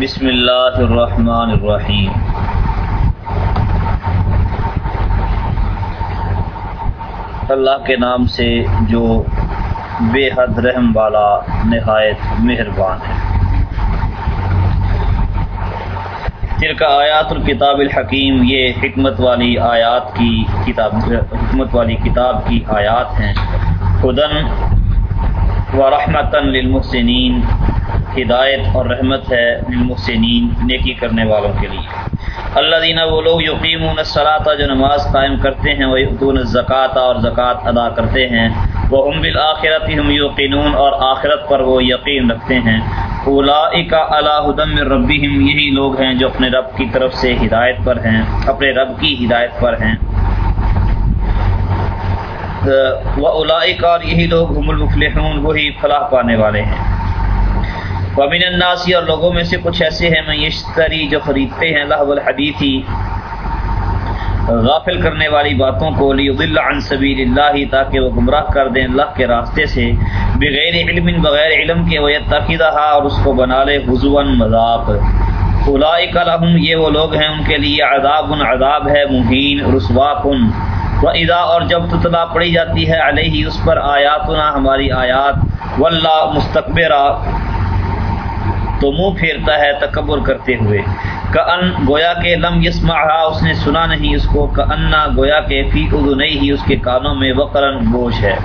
بسم اللہ الرحمن الرحیم۔ اللہ کے نام سے جو بے حد رحم والا نہایت مہربان ہے۔ تلک آیات الکتاب الحکیم، یہ حکمت والی آیات کی کتاب، حکمت والی کتاب کی آیات ہیں۔ خدن و رحمتاً للمحسنین ہدایت اور رحمت ہے للمحسنین، نیکی کرنے والوں کے لیے۔ اللہ دینا وہ لوگ یقیم الصلاۃ جو نماز قائم کرتے ہیں وہ یقون زکوٰۃ اور زکوٰۃ ادا کرتے ہیں وہ ہم بالآخرت ہم یقینون اور آخرت پر وہ یقین رکھتے ہیں۔ اولا اللہ ہدم ربیم یہی لوگ ہیں جو اپنے رب کی طرف سے ہدایت پر ہیں، اپنے رب کی ہدایت پر ہیں۔ وہ اولا اور یہی لوگ ہم المفلحون، وہی فلاح پانے والے ہیں۔ ومن الناسی اور لوگوں میں سے کچھ ایسے ہیں میں یشتری جو خریدتے ہیں اللہ الحدیثی غافل کرنے والی باتوں کو لیضل عن سبیل اللہ تاکہ وہ گمراہ کر دیں اللہ کے راستے سے بغیر علم بغیر علم کے ویتخذہ اور اس کو بنا لے حضوا مذاق۔ اولئک لهم یہ وہ لوگ ہیں ان کے لیے عذاب عذاب ہے، مہین رسوا کن و اذا اور جب تطلا پڑی جاتی ہے علیہ، اس پر آیاتنا، ہماری آیات۔ واللہ مستقبرہ تو منہ پھیرتا ہے تکبر کرتے ہوئے۔ ان گویا کے لم یسما اس نے سنا نہیں اس کو۔ انا گویا کے فی اردو نہیں ہی اس کے کانوں میں وقرن گوش ہے۔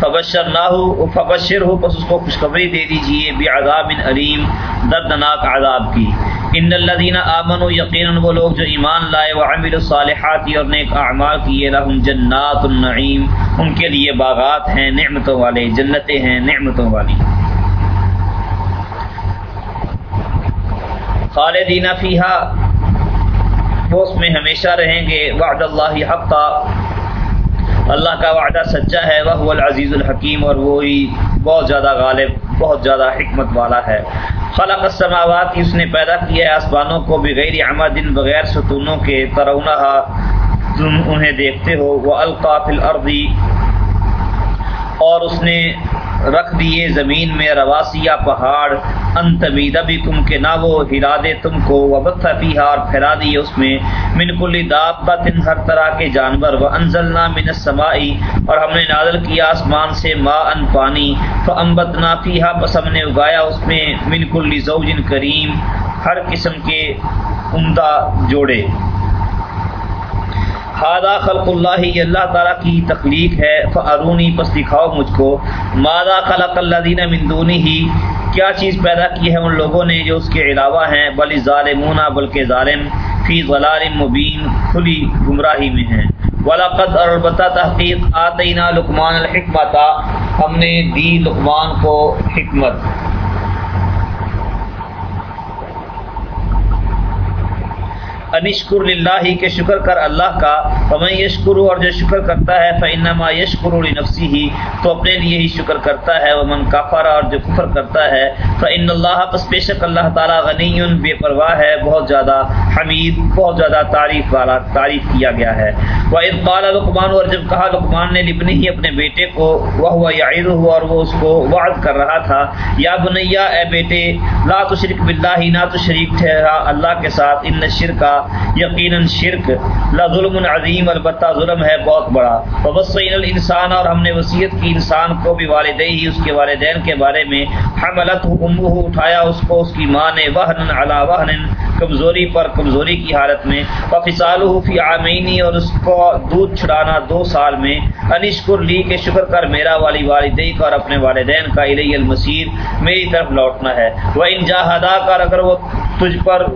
فبشر نہ ہو فبشر ہو بس اس کو خوشخبری دے دیجیے بے عذاب علیم، دردناک عذاب کی۔ ان الذين امنوا یقینا وہ لوگ جو ایمان لائے وہ عمل الصالحات، اور نیک اعمال کیے لهم جنات النعیم۔ ان کے لیے باغات ہیں، نعمتوں والے، جنتیں ہیں، نعمتوں والی۔ خالدین فیحا وہ اس میں ہمیشہ رہیں گے۔ وعد اللہ حق اللہ کا وعدہ سچا ہے۔ وہ العزیز الحکیم۔ اور وہی بہت زیادہ غالب، بہت زیادہ حکمت والا ہے۔ خلق السماوات کی اس نے پیدا کیا ہے آسمانوں کو بغیر عمد، بغیر ستونوں کے ترونہ تم انہیں دیکھتے ہو۔ وہ القافل الارضی اور اس نے رکھ دیے زمین میں رواسیا پہاڑ انتمید بھی تم کے نہ وہ ہلا دے تم کو وبت پیہا اور پھیلا دیے اس میں۔ من کل دابت ہر طرح کے جانور۔ و انزلنا من السمائی، اور ہم نے نازل کیا آسمان سے ما ان پانی۔ فانبت نا پیہا پس ہم نے اگایا اس میں۔ من کل زوج کریم، ہر قسم کے عمدہ جوڑے۔ ہادا خلق اللہ یہ اللہ تعالیٰ کی تخلیق ہے فارونی پس دکھاؤ مجھ کو۔ مادا خلق اللہ دینا مندونی ہی کیا چیز پیدا کی ہے ان لوگوں نے جو اس کے علاوہ ہیں؟ بلی ظالمون، بلکہ ظالم، فی غلال مبین، کھلی گمراہی میں ہیں۔ ولاقد اور البتہ تحقیق آتینہ لقمان الحکمت ہم نے دی لقمان کو حکمت۔ انشکر اللہ کے شکر کر اللہ کا۔ فمن یشکر اور جو شکر کرتا ہے فانما یشکر لنفسه۔ ہی تو اپنے لیے ہی شکر کرتا ہے۔ ومن کفر، اور جو کفر کرتا ہے فان اللہ پس بے شک اللہ تعالی غنی، بے پرواہ ہے۔ بہت زیادہ حمید، بہت زیادہ تعریف والا، تعریف کیا گیا ہے۔ واذ قال لقمان، اور جب کہا لقمان نے لابنہ ہی اپنے بیٹے کو، وهو يعظه، اور وہ اس کو وعظ کر رہا تھا، یا بنیا، اے بیٹے، لا تشرک باللہ، نہ تو شریک ٹھہرا اللہ کے ساتھ، ان شرکا یقیناً شرک، لا ظلم عظیم، البتہ ظلم ہے بہت بڑا۔ وبصین الانسان اور ہم نے وصیت کی انسان کو بھی والدی ہی اس کے والدین کے بارے میں۔ حملت امه اٹھایا اس کو، اس کی ماں نے وہن علی وہن کمزوری پر کمزوری کی حالت میں۔ وفصاله فی عامین اور اس کو دودھ چھڑانا دو سال میں۔ انشکر لی کہ شکر کر میرا والی والدی کا اور اپنے والدین کا الی المسیر میری طرف لوٹنا ہے۔ وہ ان جاہدا کر اگر وہ تجھ پر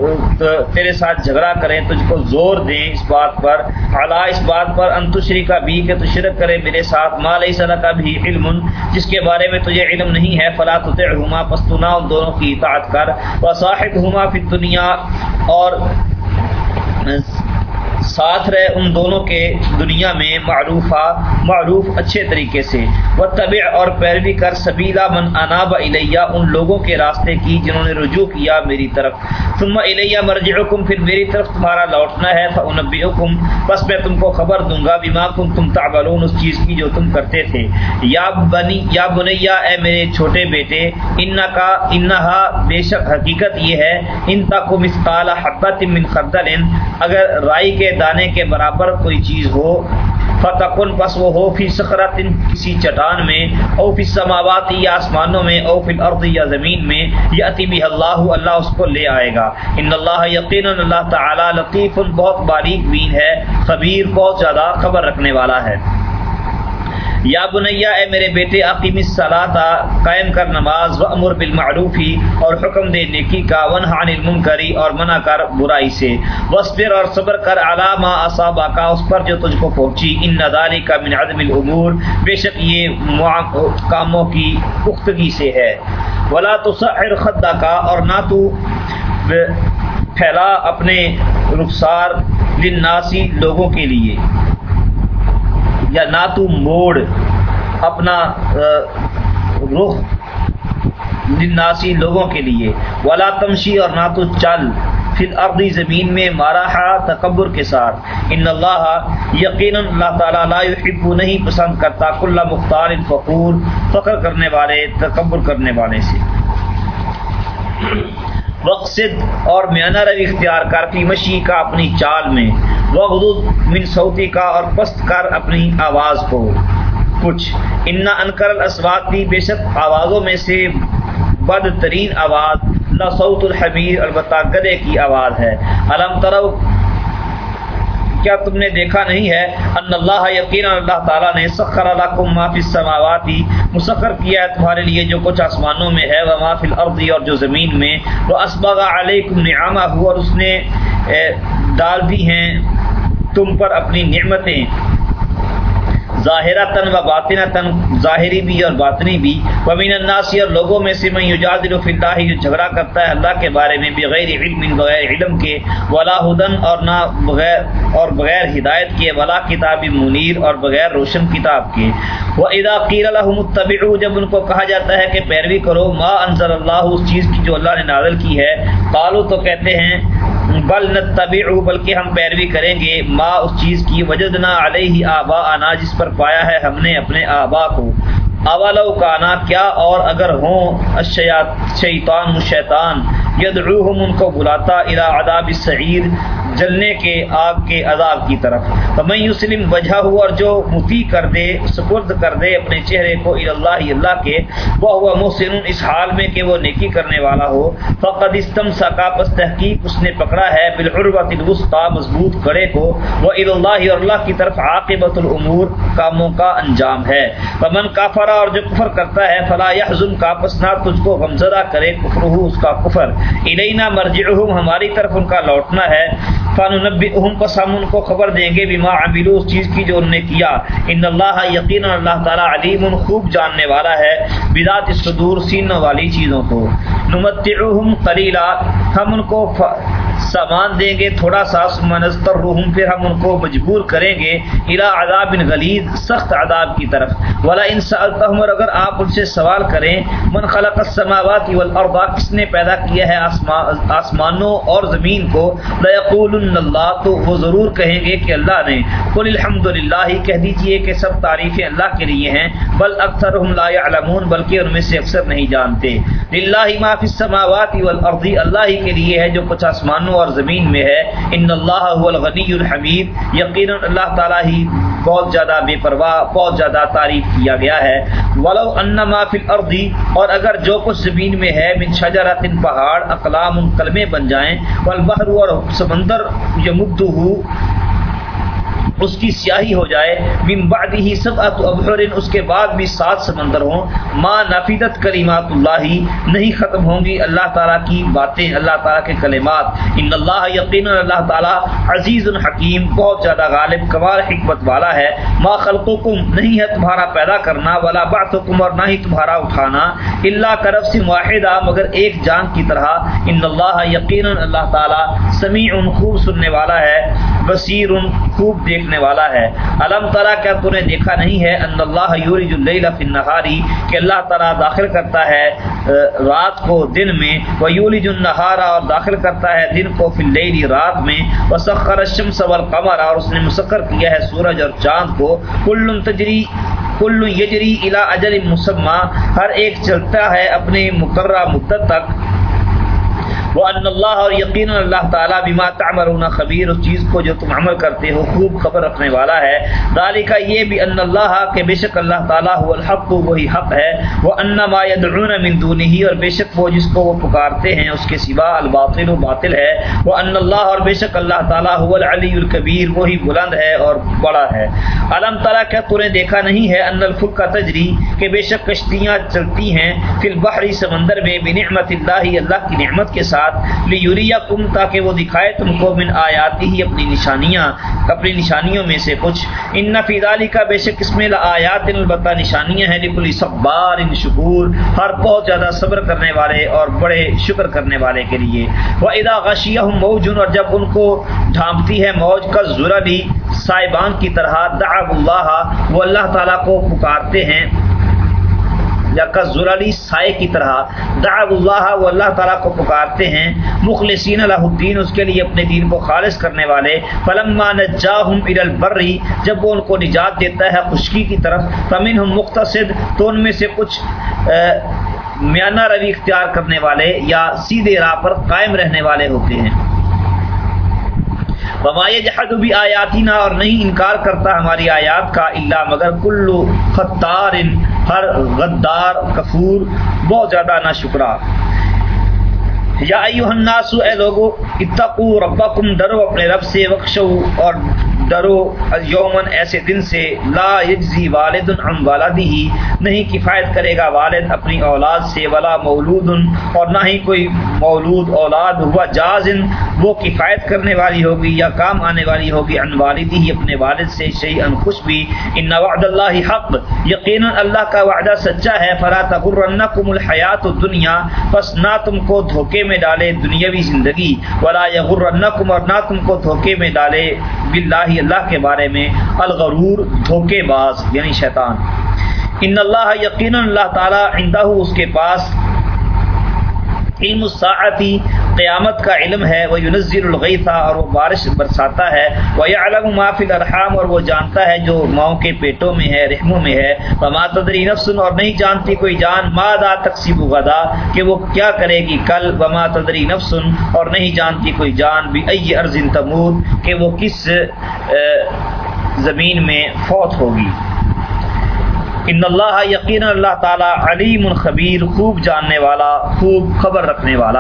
تیرے ساتھ جھگڑا کریں، تجھ کو زور دیں اس بات پر۔ اعلیٰ اس بات پر انتشری کا بھی کہ تو شرک کرے میرے ساتھ۔ مال صلاح کا بھی علم، جس کے بارے میں تجھے علم نہیں ہے، فلا ہما پستنا ان دونوں کی اطاعت کر۔ وصاحبهما فی دنیا اور ساتھ رہے ان دونوں کے دنیا میں معروفہ، معروف اچھے طریقے سے۔ وہ طبع اور پیروی کر سبیلا من اناب الیہ، ان لوگوں کے راستے کی جنہوں نے رجوع کیا میری طرف۔ ثم الیہ مرجعکم، پھر میری طرف تمہارا لوٹنا ہے فانبئکم پس میں تم کو خبر دوں گا۔ بما کنتم تعملون، اس چیز کی جو تم کرتے تھے۔ یا بنی، یا بنیا، اے میرے چھوٹے بیٹے، انکا، انہا، بے شک حقیقت یہ ہے، ان تک مثقال حبت من خردل، اگر رائی کے دانے کے برابر کوئی چیز ہو فتقن پس وہ ہو فی سخرت کسی چٹان میں، او فی السماوات یا آسمانوں میں، او فی الارض یا زمین میں یا بھی اللہ اللہ اس کو لے آئے گا۔ ان اللہ یقین اللہ تعالی لطیف، بہت باریک، بین ہے، خبیر، بہت زیادہ خبر رکھنے والا ہے۔ یا بنیا، اے میرے بیٹے عقیم الصلاۃ قائم کر نماز و امر بالمعروفی اور حکم دے نیکی کا ونہ عن المنکری اور منع کر برائی سے۔ وصبر اور صبر کر علامہ اصابہ کا اس پر جو تجھ کو پہنچی۔ ان نداری کا من عدم الامور۔ بے شک یہ کاموں کی پختگی سے ہے۔ ولا تصعر خدا کا اور نہ تو پھیلا اپنے رخسار للناسی لوگوں کے لیے۔ یا نہ تو موڑ اپنا رخ ناسی لوگوں کے لیے۔ ولا تمشی اور نہ تو چل۔ پھر ارضی زمین میں مارا تکبر کے ساتھ۔ ان اللہ یقینا اللہ تعالیٰ لا يحب، نہیں پسند کرتا کل مختار فخور فخر کرنے والے، تکبر کرنے والے سے۔ وقصد اور میانہ روی اختیار کر فی مشی کا اپنی چال میں۔ وغدود من صوتی کا اور پست کر اپنی آواز کو۔ کچھ انا انکر الاسوات بھی بے شک آوازوں میں سے بدترین آواز لا صوت الحبیر البتہ گدے کی آواز ہے۔ علم ترو کیا تم نے دیکھا نہیں ہے؟ ان اللہ یقینا اللہ تعالیٰ نے سخر لکم ما فی السماواتی مسخر کیا ہے تمہارے لیے جو کچھ آسمانوں میں ہے و ما فی الارض اور جو زمین میں۔ وہ اسبغ علیکم نعمہ اور اس نے ڈال دی ہیں تم پر اپنی نعمتیں۔ ظاہرہ تن و باطنہ تن ظاہری بھی اور باطنی بھی۔ ومین الناسی اور لوگوں میں سے میں یجادل فی اللہ، جو جھگڑا کرتا ہے اللہ کے بارے میں بغیر علم بغیر علم کے۔ ولا ہدن اور نہ بغیر، اور بغیر ہدایت کے۔ ولا کتاب منیر اور بغیر روشن کتاب کے۔ وہ ادا قیر الحمۃ جب ان کو کہا جاتا ہے کہ پیروی کرو، ما انضر اللہ، اس چیز کی جو اللہ نے نازل کی ہے۔ قالو تو کہتے ہیں بل نہ بلکہ ہم پیروی کریں گے۔ ما اس چیز کی وجدنا علیہ آبا آنا جس پر پایا ہے ہم نے اپنے آبا کو۔ اولو کانا، کیا اور اگر ہوں شیطان شیطان، یدعوہم، ان کو بلاتا، الى عذاب السعیر۔ جلنے کے آگ کے عذاب کی طرف۔ میں یسلم وجہ ہوا اور جو مفی کر دے، سپرد کر دے اپنے چہرے کو اللہ اللہ کے وہ ہوا محسن، اس حال میں کہ وہ نیکی کرنے والا ہو۔ فقد استم سکا پس تحقیق اس نے پکڑا ہے۔ بالعروت الوسطى، مضبوط کڑے کو۔ وہ اللہ اور اللہ کی طرف عاقبت الامور، کاموں کا انجام ہے۔ فمن کافرا اور جو کفر کرتا ہے، فلا يحزن کا پس نہ تجھ کو غمزدہ کرے کفر اس کا کفر۔ الینا مرجعہم ہماری طرف ان کا لوٹنا ہے۔ فننبئہم اہم ہم ان کو خبر دیں گے، بما عملو اس چیز کی جو انہوں نے کیا۔ ان اللہ یقین اللہ تعالی علیم، خوب جاننے والا ہے۔ بذات الصدور، سینوں والی چیزوں کو۔ نمتعہم قلیلا ہم ان کو ف... سامان دیں گے، تھوڑا سا منستر روحم پھر ہم ان کو مجبور کریں گے الا عذاب غلیظ سخت عذاب کی طرف۔ ولا ان سالتهم اور اگر آپ ان سے سوال کریں، من خلق السماوات والارض کس نے پیدا کیا ہے آسمانوں اور زمین کو۔ لا اللہ تو وہ ضرور کہیں گے کہ اللہ نے۔ قل الحمدللہ کہہ دیجیے کہ سب تعریفیں اللہ کے لیے ہیں۔ بل اکثرهم لا يعلمون، بلکہ ان میں سے اکثر نہیں جانتے۔ للہ ما فی السماوات والارض اللہ ہی کے لیے ہے جو کچھ آسمانوں آسمانوں اور زمین میں ہے۔ ان اللہ هو الغنی الحمید۔ یقینا اللہ تعالی ہی بہت زیادہ بے پرواہ، بہت زیادہ تعریف کیا گیا ہے۔ ولو انما فی الارض اور اگر جو کچھ زمین میں ہے، من شجرات پہاڑ، اقلام، کلمے بن جائیں۔ والبحر، اور سمندر، یمدہ اس کی سیاہی ہو جائے۔ من بعد ہی سب ابحر، اس کے بعد بھی سات سمندر ہوں۔ ما نفیدت کلمات اللہ نہیں ختم ہوں گی اللہ تعالیٰ کی باتیں، اللہ تعالیٰ کے کلمات۔ ان اللہ یقین اللہ تعالیٰ عزیز الحکیم بہت زیادہ غالب، کمال، حکمت والا ہے۔ ما خلقکم، نہیں ہے تمہارا پیدا کرنا، ولا بعثکم، اور نہ ہی تمہارا اٹھانا۔ اللہ کرف سے واحدہ، مگر ایک جان کی طرح۔ ان اللہ یقین اللہ تعالیٰ سمیع خوب سننے والا ہے۔ بصیر خوب دیکھنے والا ہے۔ علم تعالیٰ کیا تو نے دیکھا نہیں ہے۔ ان اللہ یورج اللیل فی النہاری، کہ اللہ تعالیٰ داخل کرتا ہے رات کو دن میں۔ وہ یولج النہارا، اور داخل کرتا ہے دن کو فی اللیل، رات میں۔ وسخر الشمس والقمر، اور اس نے مسخر کیا ہے سورج اور چاند کو۔ کل تجری، کل یجری الا اجل مسمہ ہر ایک چلتا ہے اپنے مقررہ مدت تک۔ وہ ان اللہ اور یقین اللہ تعالیٰ بما تعمرون خبیر اس چیز کو جو تم عمل کرتے ہو، خوب خبر رکھنے والا ہے۔ دالی کا یہ بھی ان اللہ کہ بے شک اللہ تعالیٰ هو الحق، وہی حق ہے۔ وہ ان ما يدعون من دونه، اور بے شک وہ جس کو وہ پکارتے ہیں، اس کے سوا الباطل و باطل ہے۔ وہ ان اللہ اور بے شک اللہ تعالیٰ هو العلی الکبیر، وہی بلند ہے اور بڑا ہے۔ علم تعالیٰ کیا تو نے دیکھا نہیں ہے؟ ان الفل کا تجری کہ بے شک کشتیاں چلتی ہیں۔ فی البحری سمندر میں، بنعمت اللہ اللہ کی نعمت کے ساتھ ساتھ لیوریا کم تاکہ وہ دکھائے تم کو من آیاتی ہی اپنی نشانیاں، اپنی نشانیوں میں سے کچھ۔ ان نفی دالی کا بے شک اس میں آیات البتہ نشانیاں ہیں لکلی صبار ان شکور، ہر بہت زیادہ صبر کرنے والے اور بڑے شکر کرنے والے کے لیے۔ وہ ادا غشیہ موجن اور جب ان کو ڈھانپتی ہے موج کا ذرا بھی صاحبان کی طرح دعب اللہ، وہ اللہ تعالیٰ کو پکارتے ہیں۔ یا کزرالی سائے کی طرح دعب اللہ وہ اللہ تعالیٰ کو پکارتے ہیں، مخلصین اللہ الدین، اس کے لیے اپنے دین کو خالص کرنے والے۔ فلما نجاہم الى البری جب وہ ان کو نجات دیتا ہے خشکی کی طرف فمن ہم مختصد تو ان میں سے کچھ میانہ روی اختیار کرنے والے یا سیدھے راہ پر قائم رہنے والے ہوتے ہیں۔ ومائے جہد بھی آیاتی نہ اور نہیں انکار کرتا ہماری آیات کا اللہ مگر کلو خطار ہر غدار، کفور، بہت زیادہ نہ شکرا یا ایوہ الناس، اے لوگو اتقو ربکم، ڈرو اپنے رب سے وقشو اور ڈرو یومن ایسے دن سے لا یجزی والد عن والدی نہیں کفایت کرے گا والد اپنی اولاد سے، ولا مولود اور نہ ہی کوئی مولود اولاد ہوا جازن، وہ کفایت کرنے والی ہوگی یا کام آنے والی ہوگی ان والدی ہی اپنے والد سے شہی ان خوش بھی۔ ان وعد اللہ حق، یقینا اللہ کا وعدہ سچا ہے۔ فلا تغرنکم الحیات الدنیا، پس نہ تم کو دھوکے میں ڈالے دنیاوی زندگی۔ ولا یغرنکم، اور نہ تم کو دھوکے میں ڈالے باللہ اللہ کے بارے میں الغرور، دھوکے باز یعنی شیطان۔ ان اللہ یقین اللہ تعالی عندہ اس کے پاس علم الساعتی قیامت کا علم ہے، وہ ينزل الغیث اور وہ بارش برساتا ہے۔ وہ يعلم ما فی اور وہ جانتا ہے جو ماؤں کے پیٹوں میں ہے، رحموں میں ہے۔ وما تدری نفس اور نہیں جانتی کوئی جان۔ ماذا تکسب غدا؟ کہ وہ کیا کرے گی کل؟ وما تدری نفس اور نہیں جانتی کوئی جان۔ بھی ای ارض تمود کہ وہ کس زمین میں فوت ہوگی۔ ان اللہ یقین اللہ تعالی علیم خبیر، خوب جاننے والا، خوب خبر رکھنے والا